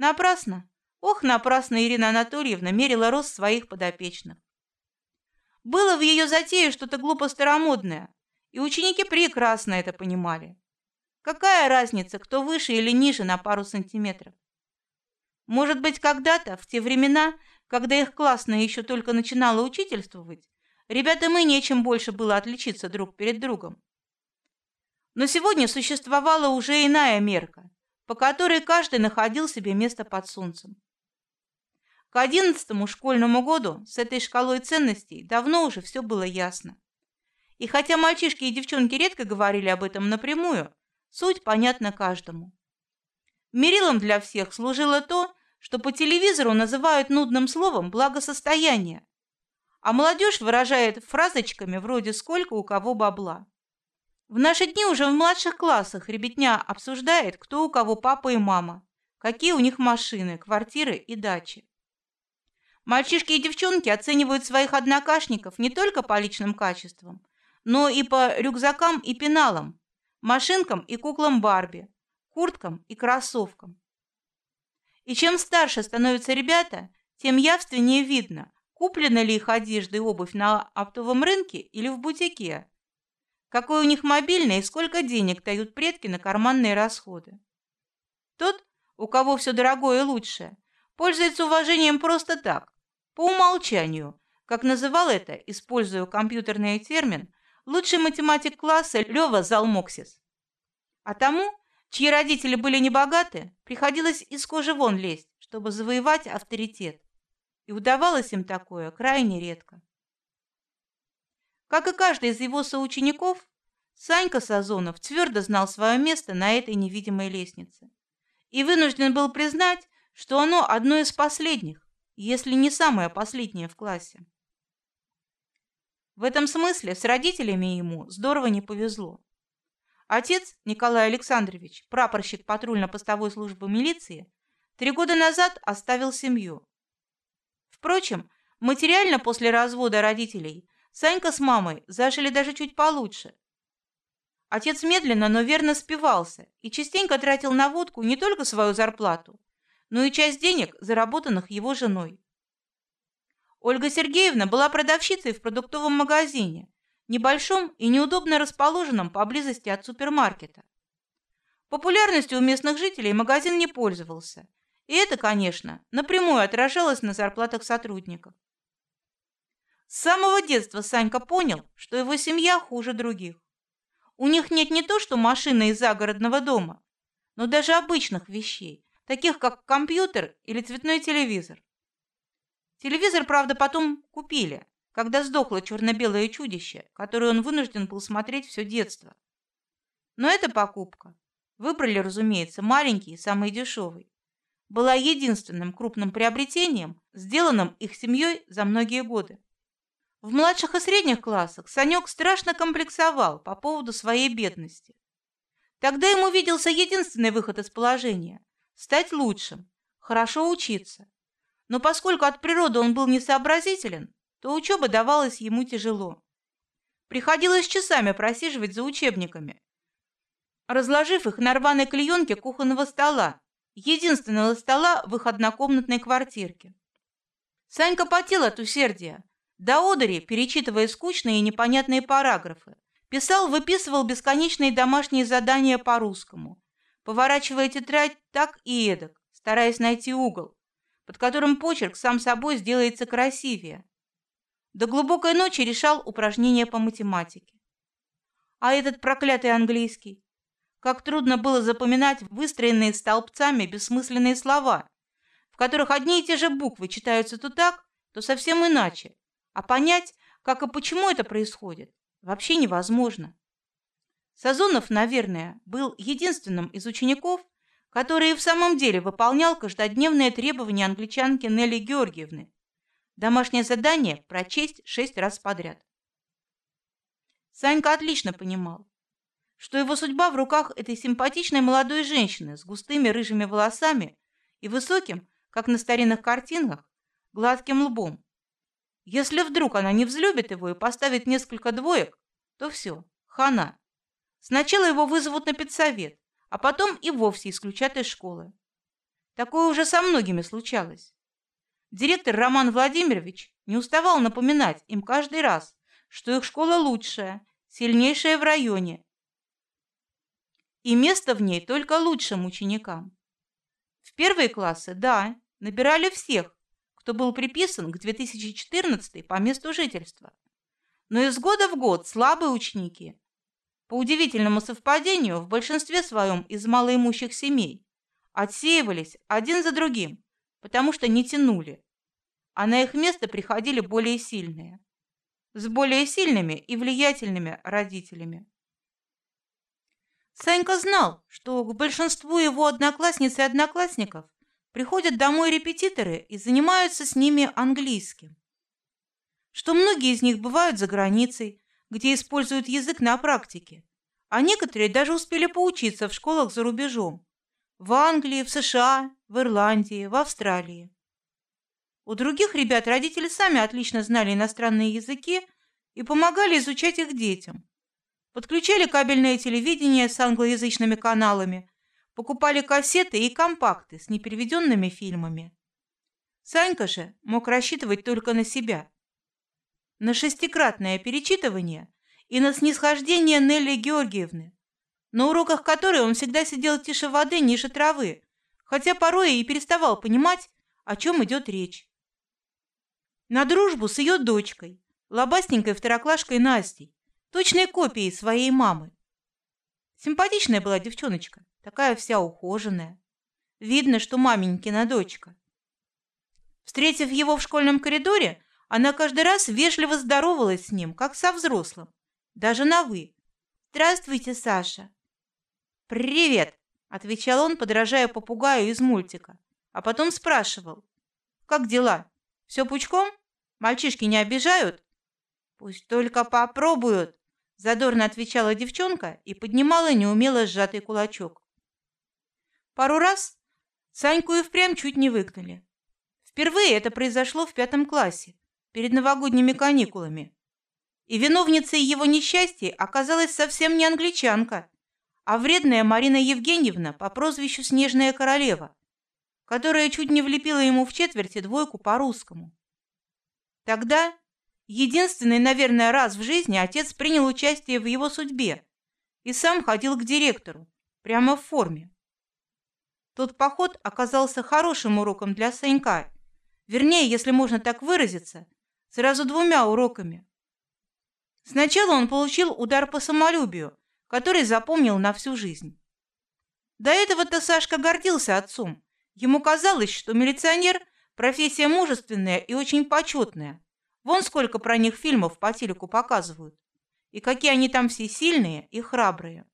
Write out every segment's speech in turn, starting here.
Напрасно. Ох, напрасно Ирина Анатольевна мерила рост своих подопечных. Было в ее затее что-то глупо старомодное, и ученики прекрасно это понимали. Какая разница, кто выше или ниже на пару сантиметров? Может быть, когда-то, в те времена, когда их классная еще только начинала учительствовать, ребятам и нечем больше было отличиться друг перед другом. Но сегодня существовала уже иная мерка, по которой каждый находил себе место под солнцем. К одиннадцатому школьному году с этой шкалой ценностей давно уже все было ясно. И хотя мальчишки и девчонки редко говорили об этом напрямую, суть понятна каждому. Мерилом для всех служило то, что по телевизору называют нудным словом благосостояние, а молодежь выражает фразочками вроде «сколько у кого бабла». В наши дни уже в младших классах ребятня обсуждает, кто у кого папа и мама, какие у них машины, квартиры и дачи. Мальчишки и девчонки оценивают своих однокашников не только по личным качествам, но и по рюкзакам и пеналам, машинкам и куклам Барби, курткам и кроссовкам. И чем старше становятся ребята, тем явственнее видно, куплена ли их одежда и обувь на оптовом рынке или в бутике, какой у них мобильный и сколько денег дают предки на карманные расходы. Тот, у кого все дорогое и лучшее, пользуется уважением просто так, по умолчанию, как называл это, используя компьютерный термин, лучший математик класса Лева Залмоксис. А тому, чьи родители были небогаты, приходилось из кожи вон лезть, чтобы завоевать авторитет. И удавалось им такое крайне редко. Как и каждый из его соучеников, Санька Сазонов твердо знал свое место на этой невидимой лестнице и вынужден был признать, что оно одно из последних, если не самое последнее в классе. В этом смысле с родителями ему здорово не повезло. Отец Николай Александрович, прапорщик патрульно-постовой службы милиции, три года назад оставил семью. Впрочем, материально после развода родителей Санька с мамой зажили даже чуть получше. Отец медленно, но верно спивался и частенько тратил на водку не только свою зарплату, но и часть денег, заработанных его женой. Ольга Сергеевна была продавщицей в продуктовом магазине небольшом и неудобно расположенном поблизости от супермаркета. Популярностью у местных жителей магазин не пользовался, и это, конечно, напрямую отражалось на зарплатах сотрудников. С самого детства Санька понял, что его семья хуже других. У них нет не то что машины из загородного дома, но даже обычных вещей, таких как компьютер или цветной телевизор. Телевизор, правда, потом купили, когда сдохло черно-белое чудище, которое он вынужден был смотреть все детство. Но эта покупка, выбрали, разумеется, маленький, самый дешевый, была единственным крупным приобретением, сделанным их семьей за многие годы. В младших и средних классах Санек страшно комплексовал по поводу своей бедности. Тогда ему виделся единственный выход из положения – стать лучшим, хорошо учиться. Но поскольку от природы он был несообразителен, то учеба давалась ему тяжело. Приходилось часами просиживать за учебниками, разложив их на рваной клеенке кухонного стола, единственного стола в их однокомнатной квартирке. Санька потел от усердия, до одери перечитывая скучные и непонятные параграфы, писал, выписывал бесконечные домашние задания по русскому, поворачивая тетрадь так и эдак, стараясь найти угол, под которым почерк сам собой сделается красивее, до глубокой ночи решал упражнения по математике. А этот проклятый английский. Как трудно было запоминать выстроенные столбцами бессмысленные слова, в которых одни и те же буквы читаются то так, то совсем иначе. А понять, как и почему это происходит, вообще невозможно. Сазонов, наверное, был единственным из учеников, который в самом деле выполнял каждодневные требования англичанки Нелли Георгиевны Домашнее задание прочесть шесть раз подряд. Санька отлично понимал, что его судьба в руках этой симпатичной молодой женщины с густыми рыжими волосами и высоким, как на старинных картинах, гладким лбом. Если вдруг она не взлюбит его и поставит несколько двоек, то все, хана. Сначала его вызовут на педсовет, а потом и вовсе исключат из школы. Такое уже со многими случалось. Директор Роман Владимирович не уставал напоминать им каждый раз, что их школа лучшая, сильнейшая в районе, и место в ней только лучшим ученикам. В первые классы, да, набирали всех, кто был приписан к 2014 по месту жительства. Но из года в год слабые ученики, по удивительному совпадению, в большинстве своем из малоимущих семей, отсеивались один за другим, потому что не тянули, а на их место приходили более сильные, с более сильными и влиятельными родителями. Санька знал, что к большинству его одноклассниц и одноклассников приходят домой репетиторы и занимаются с ними английским. Что многие из них бывают за границей, где используют язык на практике, а некоторые даже успели поучиться в школах за рубежом, в Англии, в США, в Ирландии, в Австралии. У других ребят родители сами отлично знали иностранные языки и помогали изучать их детям. Подключали кабельное телевидение с англоязычными каналами, покупали кассеты и компакты с непереведенными фильмами. Санька же мог рассчитывать только на себя. На шестикратное перечитывание и на снисхождение Нелли Георгиевны, на уроках которой он всегда сидел тише воды, ниже травы, хотя порой и переставал понимать, о чем идет речь. На дружбу с ее дочкой, лобастенькой второклашкой Настей, точной копией своей мамы. Симпатичная была девчоночка, такая вся ухоженная. Видно, что маменькина дочка. Встретив его в школьном коридоре, она каждый раз вежливо здоровалась с ним, как со взрослым, даже на вы. Здравствуйте, Саша. Привет, отвечал он, подражая попугаю из мультика, а потом спрашивал: "Как дела? Все пучком? Мальчишки не обижают?" "Пусть только попробуют", задорно отвечала девчонка и поднимала неумело сжатый кулачок. Пару раз Саньку и впрямь чуть не выгнали. Впервые это произошло в пятом классе, перед новогодними каникулами. И виновницей его несчастья оказалась совсем не англичанка, а вредная Марина Евгеньевна по прозвищу Снежная королева, которая чуть не влепила ему в четверти двойку по русскому. Тогда единственный, наверное, раз в жизни отец принял участие в его судьбе и сам ходил к директору прямо в форме. Тот поход оказался хорошим уроком для Санька, вернее, если можно так выразиться, сразу двумя уроками. Сначала он получил удар по самолюбию, который запомнил на всю жизнь. До этого-то Сашка гордился отцом. Ему казалось, что милиционер профессия мужественная и очень почетная. Вон сколько про них фильмов по телеку показывают, и какие они там все сильные и храбрые.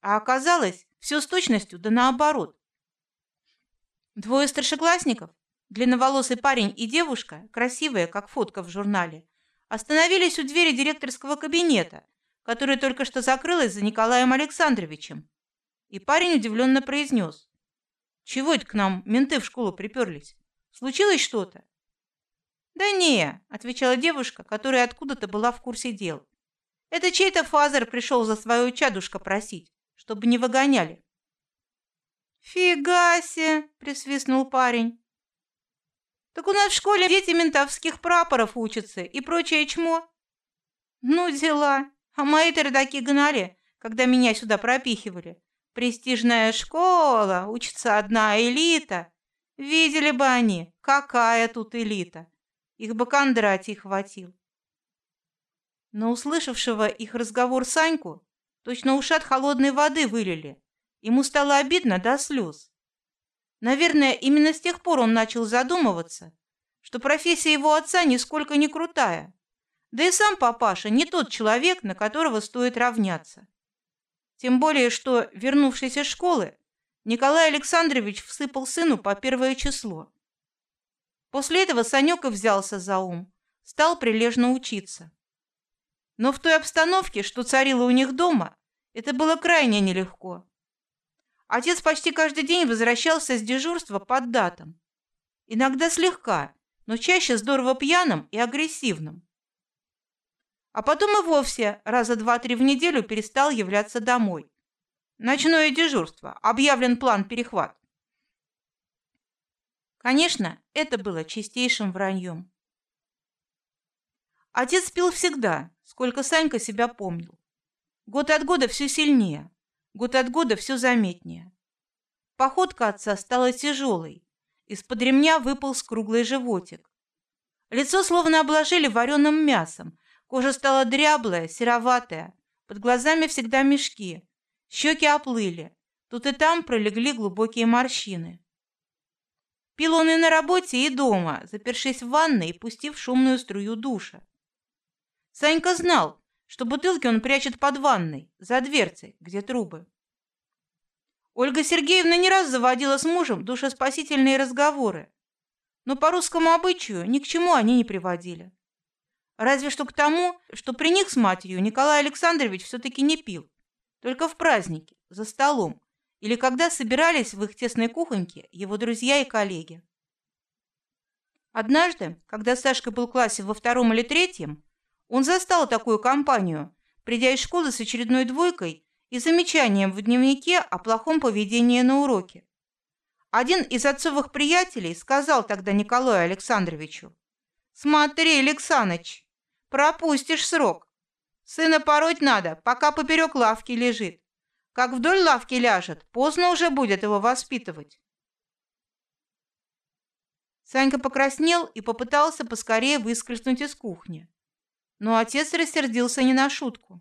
А оказалось, все с точностью да наоборот. Двое старшеклассников, длинноволосый парень и девушка, красивая, как фотка в журнале, остановились у двери директорского кабинета, которая только что закрылась за Николаем Александровичем. И парень удивленно произнес: "Чего это к нам менты в школу приперлись? Случилось что-то?" "Да не", отвечала девушка, которая откуда-то была в курсе дел. "Это чей-то фазер пришел за свою чадушка просить, чтобы не выгоняли". Фига себе, присвистнул парень. Так у нас в школе дети ментовских прапоров учатся и прочее чмо. Ну дела. А мои-то родаки гнали, когда меня сюда пропихивали. Престижная школа, учится одна элита. Видели бы они, какая тут элита. Их бы Кондратий хватил. Но услышавшего их разговор Саньку точно ушат холодной воды вылили. Ему стало обидно до слез. Наверное, именно с тех пор он начал задумываться, что профессия его отца нисколько не крутая. Да и сам папаша не тот человек, на которого стоит равняться. Тем более, что, вернувшись из школы, Николай Александрович всыпал сыну по первое число. После этого Санек и взялся за ум, стал прилежно учиться. Но в той обстановке, что царила у них дома, это было крайне нелегко. Отец почти каждый день возвращался с дежурства под датом. Иногда слегка, но чаще здорово пьяным и агрессивным. А потом и вовсе раза два-три в неделю перестал являться домой. Ночное дежурство. Объявлен план перехват. Конечно, это было чистейшим враньем. Отец пил всегда, сколько Санька себя помнил. Год от года все сильнее, год от года все заметнее. Походка отца стала тяжелой, из-под ремня выпал круглый животик. Лицо словно обложили вареным мясом, кожа стала дряблая, сероватая, под глазами всегда мешки, щеки оплыли, тут и там пролегли глубокие морщины. Пил он и на работе, и дома, запершись в ванной и пустив шумную струю душа. Санька знал, что бутылки он прячет под ванной, за дверцей, где трубы. Ольга Сергеевна не раз заводила с мужем душеспасительные разговоры, но по русскому обычаю ни к чему они не приводили. Разве что к тому, что при них с матерью Николай Александрович все-таки не пил, только в праздники, за столом, или когда собирались в их тесной кухоньке его друзья и коллеги. Однажды, когда Сашка был в классе во втором или третьем, он застал такую компанию, придя из школы с очередной двойкой и замечанием в дневнике о плохом поведении на уроке. Один из отцовых приятелей сказал тогда Николаю Александровичу: "Смотри, Александрович, пропустишь срок. Сына пороть надо, пока поперек лавки лежит. Как вдоль лавки ляжет, поздно уже будет его воспитывать". Санька покраснел и попытался поскорее выскользнуть из кухни. Но отец рассердился не на шутку.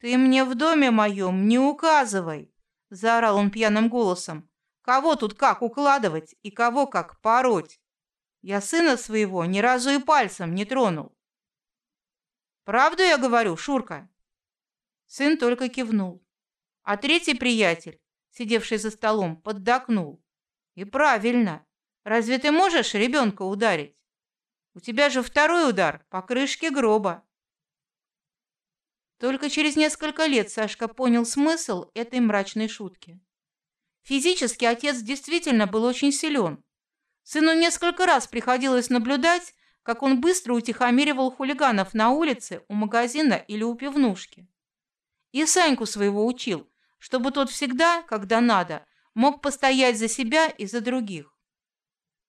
Ты мне в доме моем не указывай, заорал он пьяным голосом. Кого тут как укладывать и кого как пороть? Я сына своего ни разу и пальцем не тронул. Правду я говорю, Шурка. Сын только кивнул, а третий приятель, сидевший за столом, поддакнул. И правильно. Разве ты можешь ребенка ударить? У тебя же второй удар по крышке гроба. Только через несколько лет Сашка понял смысл этой мрачной шутки. Физически отец действительно был очень силен. Сыну несколько раз приходилось наблюдать, как он быстро утихомиривал хулиганов на улице, у магазина или у пивнушки. И Саньку своего учил, чтобы тот всегда, когда надо, мог постоять за себя и за других.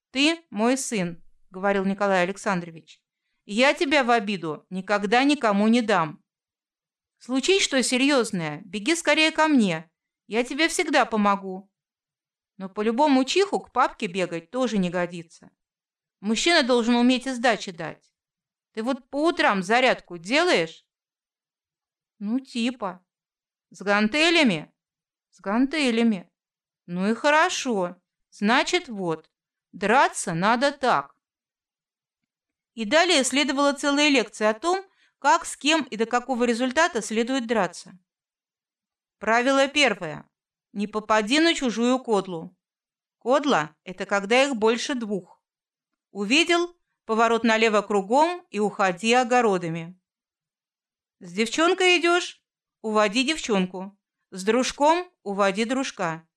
Ты мой сын, говорил Николай Александрович. Я тебя в обиду никогда никому не дам. Случись что серьезное, беги скорее ко мне. Я тебе всегда помогу. Но по любому чиху к папке бегать тоже не годится. Мужчина должен уметь и сдачи дать. Ты вот по утрам зарядку делаешь? Ну, типа. С гантелями? С гантелями. Ну и хорошо. Значит, вот. Драться надо так. И далее следовала целая лекция о том, как, с кем и до какого результата следует драться. Правило первое: не попади на чужую кодлу. Кодла – это когда их больше двух. Увидел поворот налево кругом и уходи огородами. С девчонкой идешь, уводи девчонку. С дружком уводи дружка.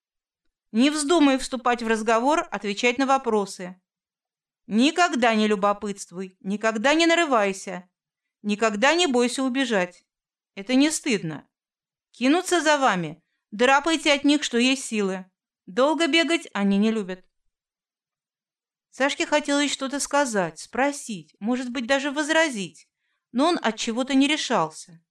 Не вздумай вступать в разговор, отвечать на вопросы. Никогда не любопытствуй, никогда не нарывайся, никогда не бойся убежать. Это не стыдно. Кинуться за вами, драпайте от них, что есть силы. Долго бегать они не любят. Сашке хотелось что-то сказать, спросить, может быть, даже возразить, но он от чего-то не решался.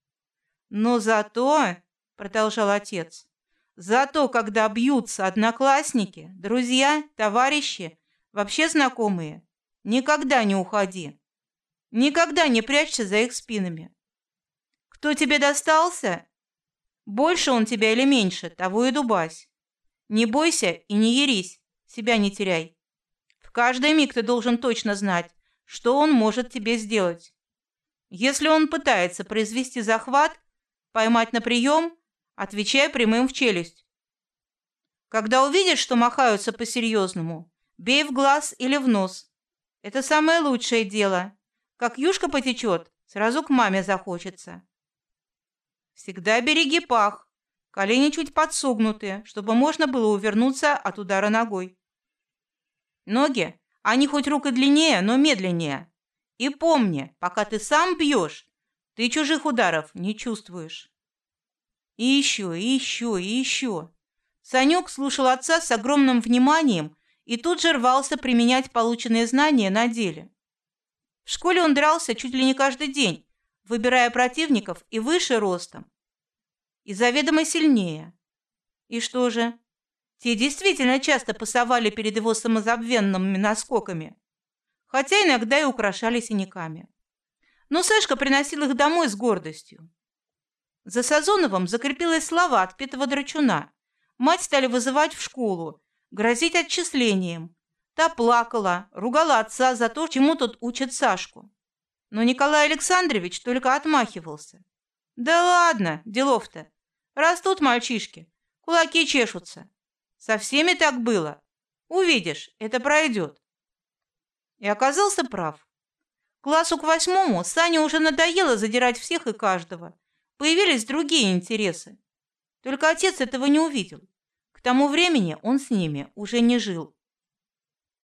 Но зато, продолжал отец, зато когда бьются одноклассники, друзья, товарищи, вообще знакомые, Никогда не уходи. Никогда не прячься за их спинами. Кто тебе достался? Больше он тебя или меньше, того и дубась. Не бойся и не ерись, себя не теряй. В каждый миг ты должен точно знать, что он может тебе сделать. Если он пытается произвести захват, поймать на прием, отвечай прямым в челюсть. Когда увидишь, что махаются по-серьезному, бей в глаз или в нос. Это самое лучшее дело. Как юшка потечет, сразу к маме захочется. Всегда береги пах. Колени чуть подсогнуты, чтобы можно было увернуться от удара ногой. Ноги, они хоть рука длиннее, но медленнее. И помни, пока ты сам бьешь, ты чужих ударов не чувствуешь. И еще, и еще, и еще. Санек слушал отца с огромным вниманием и тут же рвался применять полученные знания на деле. В школе он дрался чуть ли не каждый день, выбирая противников и выше ростом, и заведомо сильнее. И что же? Те действительно часто пасовали перед его самозабвенными наскоками, хотя иногда и украшали синяками. Но Сашка приносил их домой с гордостью. За Сазоновым закрепилась слава отпетого драчуна. Мать стали вызывать в школу, грозить отчислением. Та плакала, ругала отца за то, чему тот учит Сашку. Но Николай Александрович только отмахивался. Да ладно, делов-то. Растут мальчишки, кулаки чешутся. Со всеми так было. Увидишь, это пройдет. И оказался прав. Классу к восьмому Сане уже надоело задирать всех и каждого. Появились другие интересы. Только отец этого не увидел. К тому времени он с ними уже не жил.